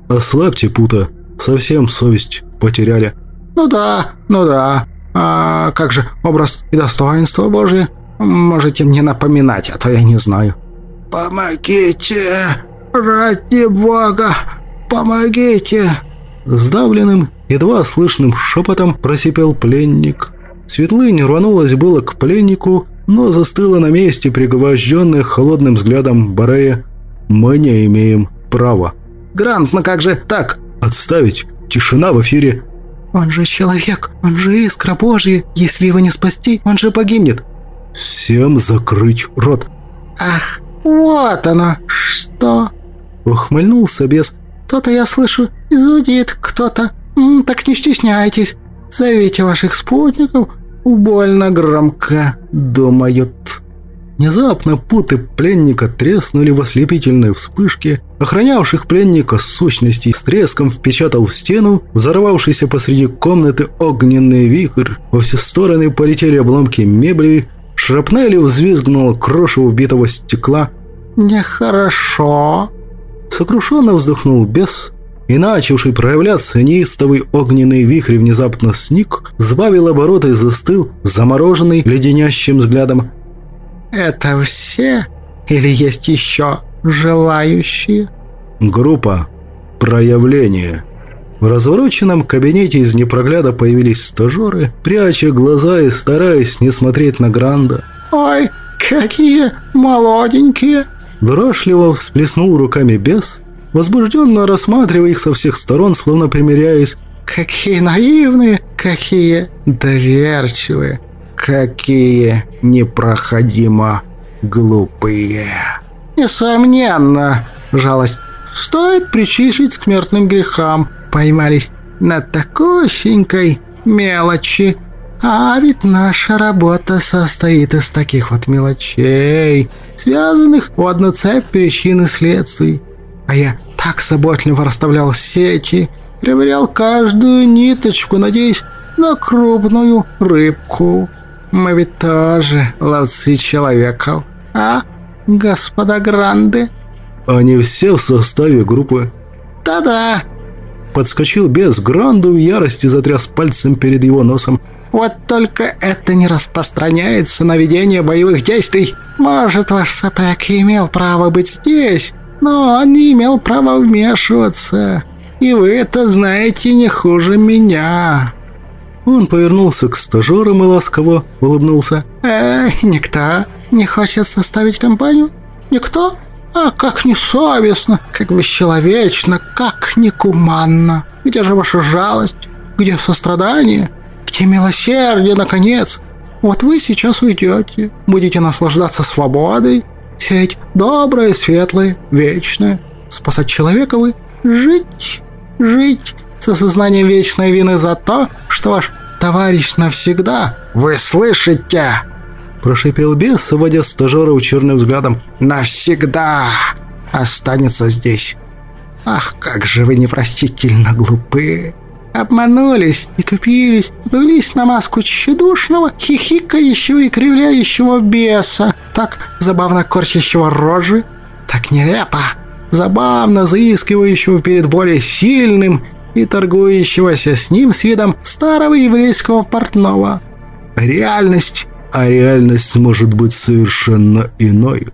«Ослабьте пута», Совсем совесть потеряли. Ну да, ну да. А как же образ и достоинство Божие? Можете не напоминать, а то я не знаю. «Помогите! Ради Бога! Помогите!» Сдавленным, едва слышным шепотом просипел пленник. Светлынь рванулась было к пленнику, но застыла на месте, пригвожденная холодным взглядом Барея. «Мы не имеем права». «Грант, ну как же так? Отставить! Тишина в эфире!» «Он же человек! Он же искра Божья! Если его не спасти, он же погибнет!» «Всем закрыть рот!» «Ах, вот оно! Что?» Ухмыльнулся бес. «То-то я слышу, изудит кто-то. Так не стесняйтесь. Зовите ваших спутников. Больно громко думают». Внезапно путы пленника треснули в ослепительной вспышке. Охранявших пленника сущностей с треском впечатал в стену, взорвавшийся посреди комнаты огненный вихрь. Во все стороны полетели обломки мебели, шрапнелью взвизгнуло крошево вбитого стекла. «Нехорошо!» Сокрушенно вздохнул бес, и начавший проявляться неистовый огненный вихрь внезапно сник, сбавил обороты и застыл, замороженный леденящим взглядом. «Это все? Или есть еще желающие?» «Группа», проявление. В развороченном кабинете из непрогляда появились стажеры, пряча глаза и стараясь не смотреть на Гранда. «Ой, какие молоденькие!» Дурашливо всплеснул руками бес, возбужденно рассматривая их со всех сторон, словно примиряясь. «Какие наивные, какие доверчивые, какие непроходимо глупые!» «Несомненно, жалость стоит причислить к смертным грехам. Поймались на такущенькой мелочи. А ведь наша работа состоит из таких вот мелочей, связанных в одну цепь причин и следствий. А я так заботливо расставлял сети, проверял каждую ниточку, надеясь на крупную рыбку. Мы ведь тоже ловцы человеков, а, господа Гранды?» Они все в составе группы. «Да-да!» Подскочил без Гранду в ярости, затряс пальцем перед его носом. «Вот только это не распространяется на ведение боевых действий. Может, ваш сопляк и имел право быть здесь, но он не имел права вмешиваться. И вы это знаете не хуже меня». Он повернулся к стажерам и ласково улыбнулся. «Эй, никто не хочет составить компанию? Никто?» А как несовестно, как бесчеловечно, как некуманно. Где же ваша жалость? Где сострадание? Где милосердие, наконец? Вот вы сейчас уйдете, будете наслаждаться свободой, сеять доброе, светлое, вечное. Спасать человека вы жить, жить с осознанием вечной вины за то, что ваш товарищ навсегда. Вы слышите? Прошипел бес, водя стажеров черным взглядом. «Навсегда останется здесь. Ах, как же вы непростительно глупы!» Обманулись и купились, повелись на маску тщедушного, хихикающего и кривляющего беса, так забавно корчащего рожи, так нелепо, забавно заискивающего перед более сильным и торгующегося с ним с видом старого еврейского портного. Реальность а реальность может быть совершенно иной.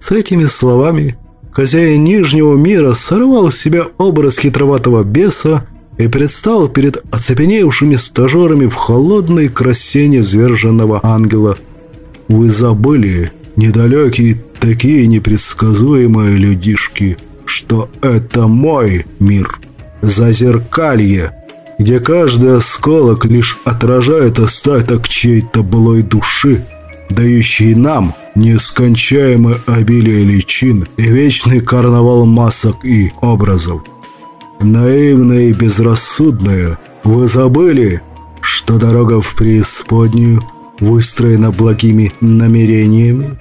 С этими словами хозяин Нижнего мира сорвал с себя образ хитроватого беса и предстал перед оцепеневшими стажерами в холодной красе незверженного ангела. Вы забыли, недалекие такие непредсказуемые людишки, что это мой мир, зазеркалье, где каждый осколок лишь отражает остаток чьей-то былой души, дающий нам нескончаемое обилие личин и вечный карнавал масок и образов. Наивные и безрассудные, вы забыли, что дорога в преисподнюю выстроена благими намерениями?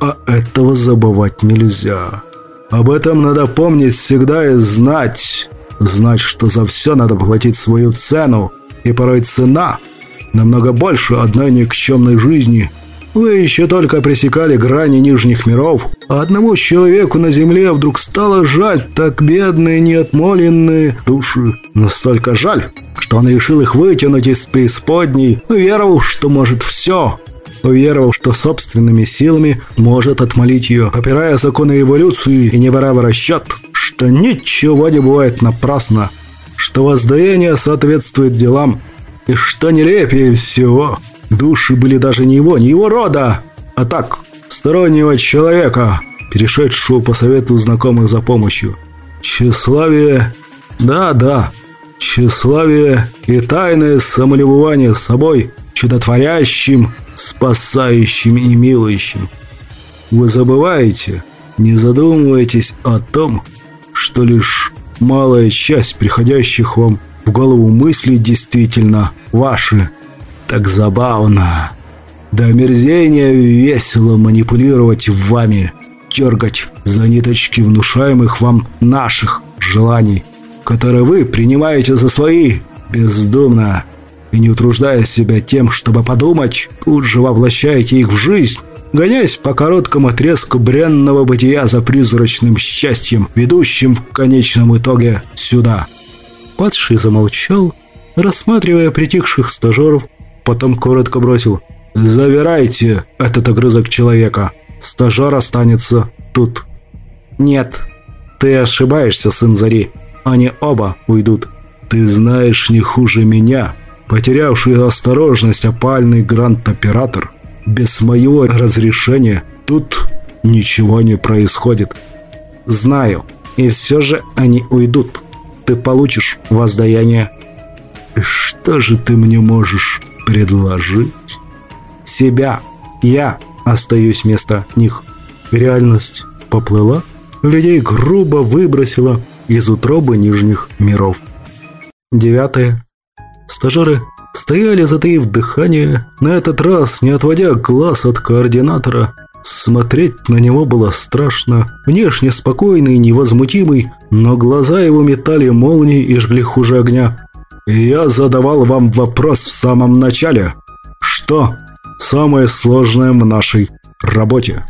А этого забывать нельзя. Об этом надо помнить всегда и знать, Знать, что за все надо платить свою цену, и порой цена намного больше одной никчемной жизни. Вы еще только пресекали грани нижних миров, а одному человеку на земле вдруг стало жаль так бедные неотмоленные души. Настолько жаль, что он решил их вытянуть из преисподней, уверовав, что может все, уверовав, что собственными силами может отмолить ее, опирая законы эволюции и не брав в расчет, что ничего не бывает напрасно, что воздаяние соответствует делам, и что нелепее всего, души были даже не его, не его рода, а так, стороннего человека, перешедшего по совету знакомых за помощью. Тщеславие, да-да, тщеславие и тайное самолюбование собой, чудотворящим, спасающим и милующим. Вы забываете, не задумывайтесь о том, что лишь малая часть приходящих вам в голову мыслей действительно ваши. Так забавно. До омерзения весело манипулировать вами, дергать за ниточки внушаемых вам наших желаний, которые вы принимаете за свои бездумно и не утруждая себя тем, чтобы подумать, тут же воплощаете их в жизнь, гоняясь по короткому отрезку бренного бытия за призрачным счастьем, ведущим в конечном итоге сюда. Падший замолчал, рассматривая притихших стажеров, потом коротко бросил «Забирайте этот огрызок человека, стажер останется тут». «Нет, ты ошибаешься, сын Зари. они оба уйдут. Ты знаешь не хуже меня, потерявший осторожность опальный грант-оператор. Без моего разрешения тут ничего не происходит. Знаю, и все же они уйдут. Ты получишь воздаяние. Что же ты мне можешь предложить? Себя. Я остаюсь вместо них. Реальность поплыла, людей грубо выбросила из утробы нижних миров. Девятое. Стажеры стояли, затаив дыхание, на этот раз не отводя глаз от координатора. Смотреть на него было страшно. Внешне спокойный невозмутимый, но глаза его метали молнии и жгли хуже огня. «Я задавал вам вопрос в самом начале. Что самое сложное в нашей работе?»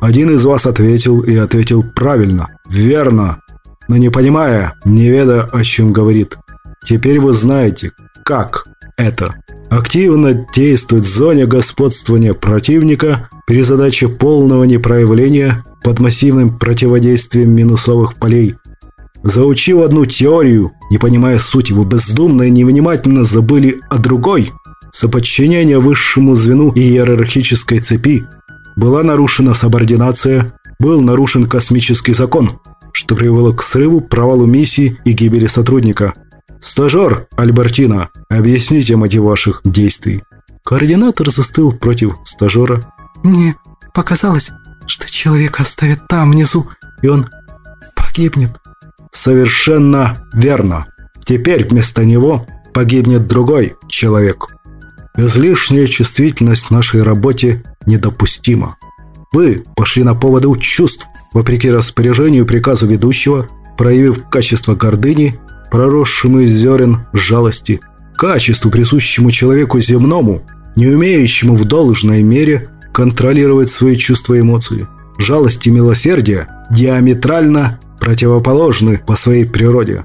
Один из вас ответил и ответил правильно, верно, но не понимая, не ведая, о чем говорит. Теперь вы знаете, как это. Активно действовать в зоне господствования противника при задаче полного непроявления под массивным противодействием минусовых полей. Заучив одну теорию, не понимая суть, вы бездумно и невнимательно забыли о другой. Соподчинение высшему звену иерархической цепи была нарушена субординация, был нарушен космический закон, что привело к срыву, провалу миссии и гибели сотрудника. «Стажер, Альбертина, объясните мотив ваших действий». Координатор застыл против стажера. «Мне показалось, что человека оставят там внизу, и он погибнет». «Совершенно верно. Теперь вместо него погибнет другой человек». Излишняя чувствительность нашей работе недопустима. Вы пошли на поводу чувств, вопреки распоряжению и приказу ведущего, проявив качество гордыни, проросшему из зерен жалости, качеству, присущему человеку земному, не умеющему в должной мере контролировать свои чувства и эмоции. Жалость и милосердие диаметрально противоположны по своей природе.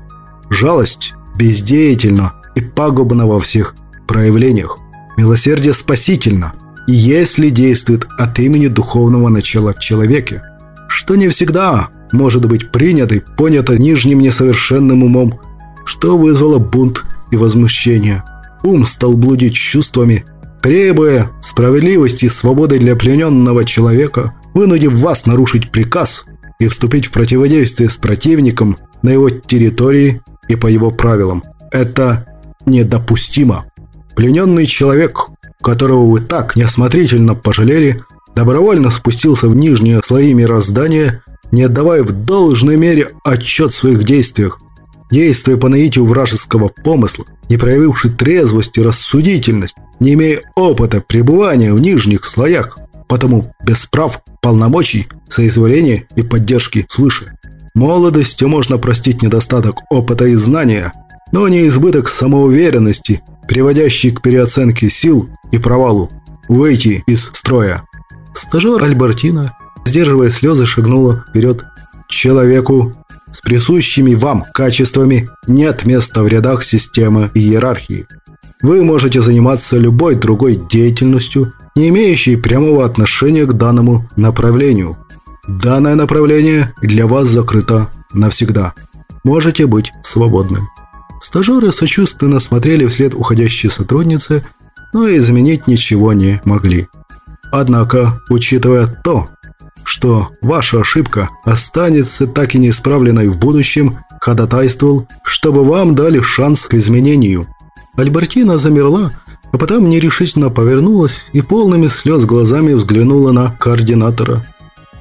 Жалость бездеятельна и пагубна во всех проявлениях. Милосердие спасительно, если действует от имени духовного начала в человеке, что не всегда может быть принято и понято нижним несовершенным умом, что вызвало бунт и возмущение. Ум стал блудить чувствами, требуя справедливости и свободы для плененного человека, вынудив вас нарушить приказ и вступить в противодействие с противником на его территории и по его правилам. Это недопустимо. Плененный человек, которого вы так неосмотрительно пожалели, добровольно спустился в нижние слои мироздания, не отдавая в должной мере отчет в своих действиях, действуя по наитию вражеского помысла, не проявивший трезвость и рассудительность, не имея опыта пребывания в нижних слоях, потому без прав, полномочий, соизволения и поддержки свыше. Молодостью можно простить недостаток опыта и знания, но не избыток самоуверенности приводящий к переоценке сил и провалу. Выйти из строя. Стажер Альбертина, сдерживая слезы, шагнула вперед. Человеку с присущими вам качествами нет места в рядах системы иерархии. Вы можете заниматься любой другой деятельностью, не имеющей прямого отношения к данному направлению. Данное направление для вас закрыто навсегда. Можете быть свободным. Стажеры сочувственно смотрели вслед уходящей сотрудницы, но изменить ничего не могли. Однако, учитывая то, что ваша ошибка останется так и неисправленной в будущем, ходатайствовал, чтобы вам дали шанс к изменению. Альбертина замерла, а потом нерешительно повернулась и полными слез глазами взглянула на координатора.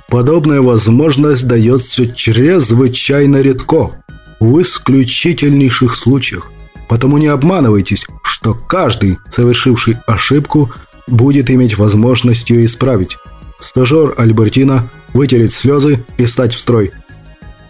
Подобная возможность дается чрезвычайно редко в исключительнейших случаях. Потому не обманывайтесь, что каждый, совершивший ошибку, будет иметь возможность ее исправить. Стажер Альбертина вытереть слезы и стать в строй.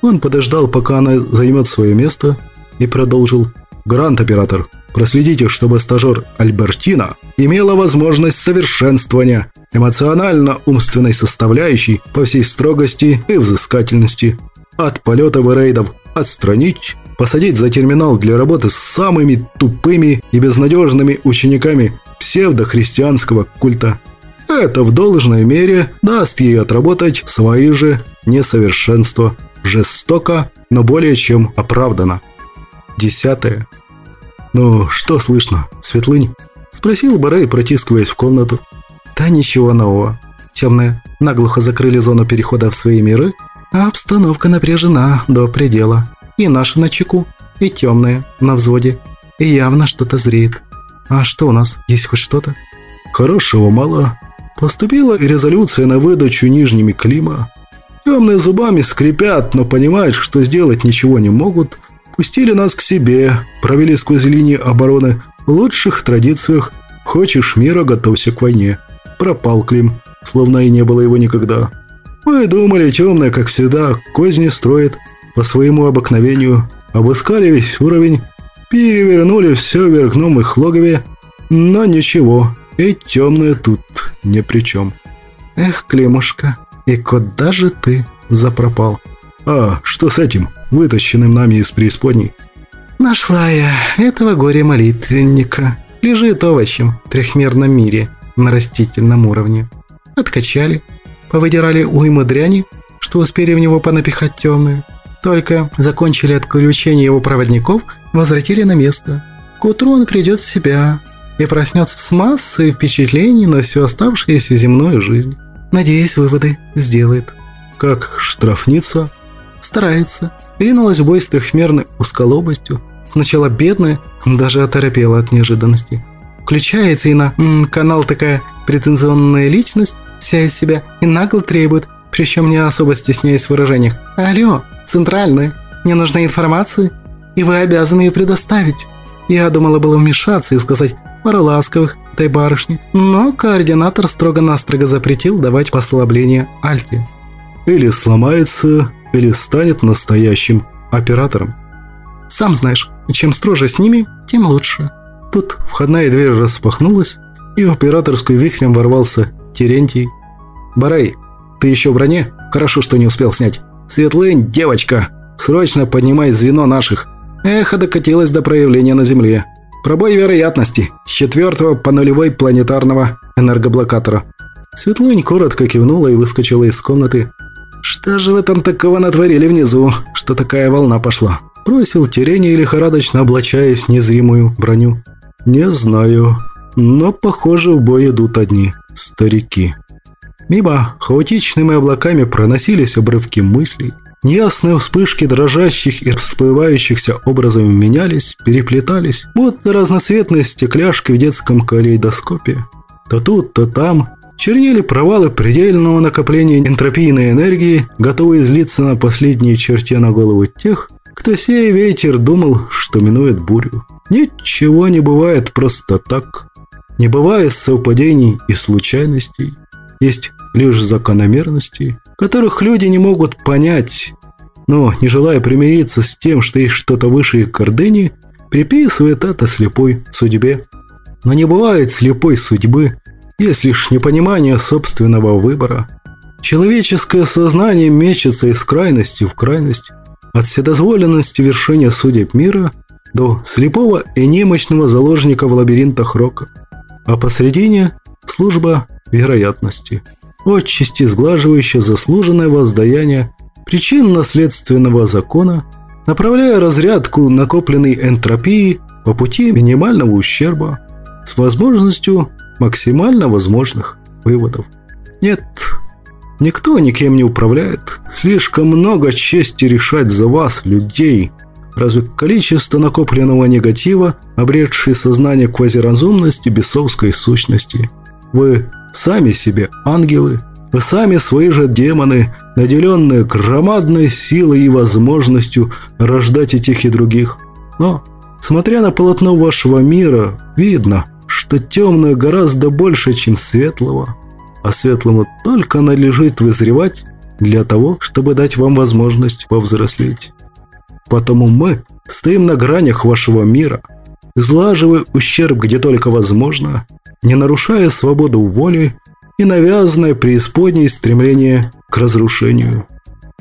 Он подождал, пока она займет свое место, и продолжил. «Грант-оператор, проследите, чтобы стажер Альбертина имела возможность совершенствования эмоционально-умственной составляющей по всей строгости и взыскательности. От полетов и рейдов отстранить, посадить за терминал для работы с самыми тупыми и безнадежными учениками псевдохристианского культа. Это в должной мере даст ей отработать свои же несовершенства. жестоко, но более чем оправдано. Десятое. «Ну, что слышно, Светлынь?» – спросил Барей, протискиваясь в комнату. «Да ничего нового. Темные наглухо закрыли зону перехода в свои миры, а обстановка напряжена до предела. И наши на чеку, и темные на взводе. И явно что-то зреет. А что у нас? Есть хоть что-то?» «Хорошего мало. Поступила резолюция на выдачу нижними Клима. Темные зубами скрипят, но понимают, что сделать ничего не могут. Пустили нас к себе, провели сквозь линии обороны в лучших традициях. Хочешь мира, готовься к войне. Пропал Клим, словно и не было его никогда. Мы думали, темная, как всегда, козни строит по своему обыкновению. Обыскали весь уровень, перевернули все вверх дном их логове, но ничего, и темная тут ни при чем. Эх, Климушка, и куда же ты запропал? А что с этим, вытащенным нами из преисподней? Нашла я этого горе-молитвенника. Лежит овощем в трехмерном мире на растительном уровне. Откачали, повыдирали уйму дряни, что успели в него понапихать темные. Только закончили отключение его проводников, возвратили на место. К утру он придет в себя и проснется с массой впечатлений на всю оставшуюся земную жизнь. Надеюсь, выводы сделает. Как штрафница? Старается. Ринулась в бой с трехмерной узколобостью. Сначала бедная, даже оторопела от неожиданности. Включается и на м, канал такая претензионная личность, вся из себя, и нагло требует, причем не особо стесняясь в выражениях. «Алло, центральная, мне нужна информация, и вы обязаны ее предоставить». Я думала было вмешаться и сказать пару ласковых этой барышне, но координатор строго-настрого запретил давать послабление Альте. Или сломается, или станет настоящим оператором. Сам знаешь, чем строже с ними, тем лучше. Тут входная дверь распахнулась, и в операторскую вихрем ворвался Терентий. «Барай, ты еще в броне? Хорошо, что не успел снять. Светлынь, девочка, срочно поднимай звено наших. Эхо докатилось до проявления на Земле. Пробой вероятности с четвертого по нулевой планетарного энергоблокатора». Светлынь коротко кивнула и выскочила из комнаты. «Что же вы там такого натворили внизу, что такая волна пошла?» Бросил Терени, лихорадочно облачаясь незримую броню. «Не знаю, но, похоже, в бой идут одни старики». Мимо хаотичными облаками проносились обрывки мыслей. Неясные вспышки дрожащих и всплывающихся образов менялись, переплетались, будто разноцветные стекляшки в детском калейдоскопе. То тут, то там чернели провалы предельного накопления энтропийной энергии, готовые излиться на последней черте на голову тех, кто сей ветер думал, что минует бурю. Ничего не бывает просто так. Не бывает совпадений и случайностей. Есть лишь закономерности, которых люди не могут понять, но, не желая примириться с тем, что есть что-то выше их гордыни, приписывает это слепой судьбе. Но не бывает слепой судьбы, есть лишь непонимание собственного выбора. Человеческое сознание мечется из крайности в крайность, от вседозволенности вершения судеб мира до слепого и немощного заложника в лабиринтах рока, а посредине – служба вероятности, отчасти сглаживающая заслуженное воздаяние причинно-следственного закона, направляя разрядку накопленной энтропии по пути минимального ущерба с возможностью максимально возможных выводов. Нет, никто никем не управляет. Слишком много чести решать за вас, людей. Разве количество накопленного негатива, обретшее сознание квазиразумности бесовской сущности? Вы сами себе ангелы, вы сами свои же демоны, наделенные громадной силой и возможностью рождать и тех, и других. Но, смотря на полотно вашего мира, видно – что темное гораздо больше, чем светлого, а светлому только належит вызревать для того, чтобы дать вам возможность повзрослеть. Потому мы стоим на гранях вашего мира, излаживая ущерб где только возможно, не нарушая свободу воли и навязанное преисподней стремление к разрушению.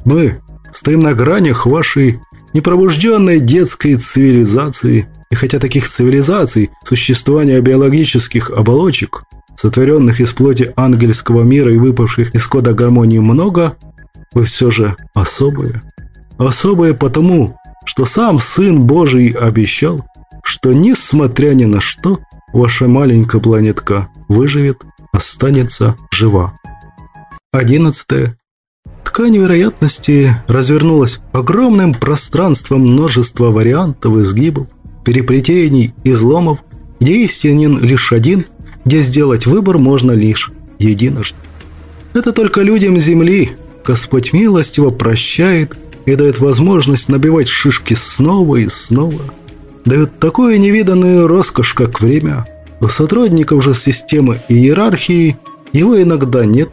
Мы стоим на гранях вашей непробужденной детской цивилизации – и хотя таких цивилизаций, существования биологических оболочек, сотворенных из плоти ангельского мира и выпавших из кода гармонии много, вы все же особые. особое потому, что сам Сын Божий обещал, что, несмотря ни на что, ваша маленькая планетка выживет, останется жива. 11. Ткань вероятности развернулась огромным пространством множества вариантов, изгибов, переплетений, изломов, где истинен лишь один, где сделать выбор можно лишь единожды. Это только людям Земли Господь милостиво прощает и дает возможность набивать шишки снова и снова. Дает такую невиданную роскошь, как время. У сотрудников же системы и иерархии его иногда нет.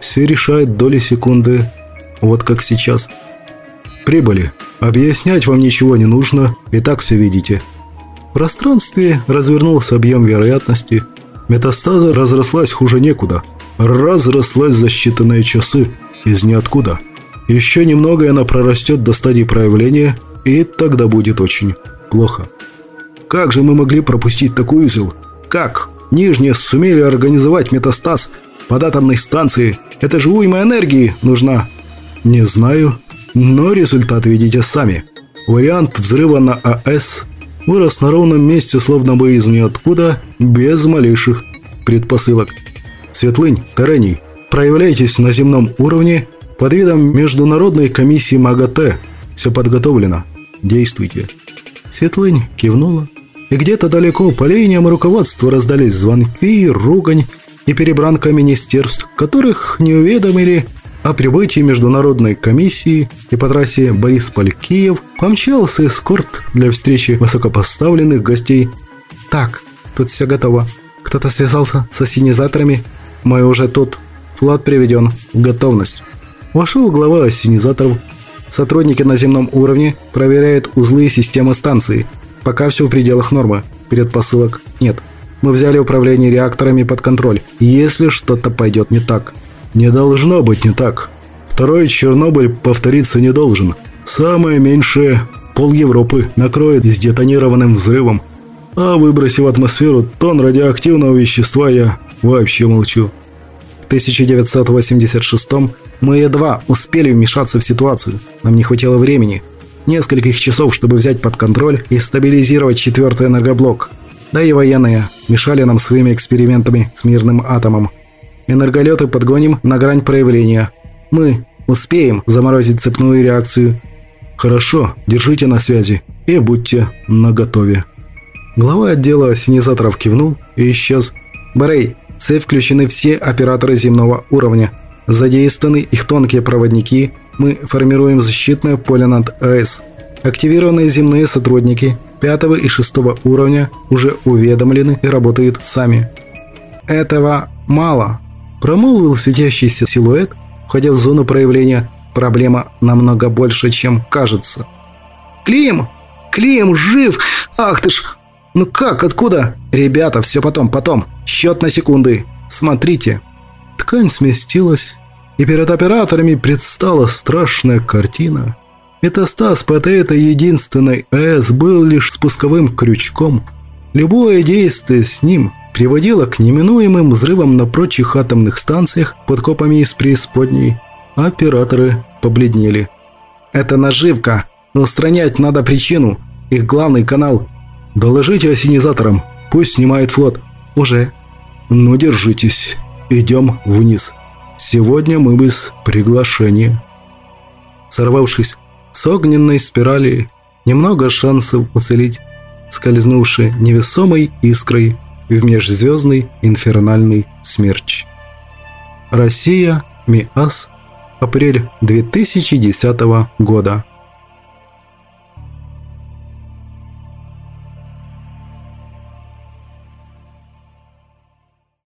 Все решает доли секунды. Вот как сейчас. Прибыли. Объяснять вам ничего не нужно, и так все видите. В пространстве развернулся объем вероятности. Метастаза разрослась хуже некуда. Разрослась за считанные часы. Из ниоткуда. Еще немного, и она прорастет до стадии проявления, и тогда будет очень плохо. Как же мы могли пропустить такой узел? Как? Нижние сумели организовать метастаз под атомной станцией. Это же уйма энергии нужна. Не знаю, но результат видите сами. Вариант взрыва на АЭС вырос на ровном месте, словно бы из ниоткуда, без малейших предпосылок. Светлынь, Тарений, проявляйтесь на земном уровне под видом Международной комиссии МАГАТЭ. Все подготовлено. Действуйте. Светлынь кивнула, и где-то далеко по линиям руководства раздались звонки, ругань и перебранка министерств, которых не уведомили о прибытии международной комиссии, и по трассе Борисполь-Киев помчался эскорт для встречи высокопоставленных гостей. «Так, тут все готово. Кто-то связался с ассенизаторами. Мы уже тут. Флот приведен в готовность». Вошел глава ассенизаторов. Сотрудники на земном уровне проверяют узлы и системы станции. Пока все в пределах нормы. Предпосылок нет. Мы взяли управление реакторами под контроль. Если что-то пойдет не так, не должно быть не так. Второй Чернобыль повториться не должен. Самое меньшее пол Европы накроет сдетонированным взрывом. А выбросив в атмосферу тонн радиоактивного вещества, я вообще молчу. В 1986 мы едва успели вмешаться в ситуацию. Нам не хватило времени. Нескольких часов, чтобы взять под контроль и стабилизировать четвертый энергоблок. Да и военные мешали нам своими экспериментами с мирным атомом. Энерголеты подгоним на грань проявления. Мы успеем заморозить цепную реакцию. Хорошо, держите на связи и будьте наготове. Глава отдела синизаторов кивнул и исчез. Барей, цепь включены все операторы земного уровня. Задействованы их тонкие проводники. Мы формируем защитное поле над АЭС. Активированные земные сотрудники пятого и шестого уровня уже уведомлены и работают сами. Этого мало. Промолвил светящийся силуэт, входя в зону проявления. Проблема намного больше, чем кажется. «Клим! Клим, жив! Ах ты ж! Ну как, откуда?» «Ребята, все потом, потом. Счет на секунды. Смотрите». Ткань сместилась, и перед операторами предстала страшная картина. Метастаз под этой единственной АЭС был лишь спусковым крючком. Любое действие с ним приводило к неминуемым взрывам на прочих атомных станциях под копами из преисподней. Операторы побледнели. «Это наживка. Устранять надо причину. Их главный канал. Доложите осенизаторам. Пусть снимает флот. Уже. Ну, держитесь. Идем вниз. Сегодня мы без приглашения». Сорвавшись с огненной спирали, немного шансов уцелить, скользнувши невесомой искрой в межзвездный инфернальный смерч. Россия, МИАС, апрель 2010 года.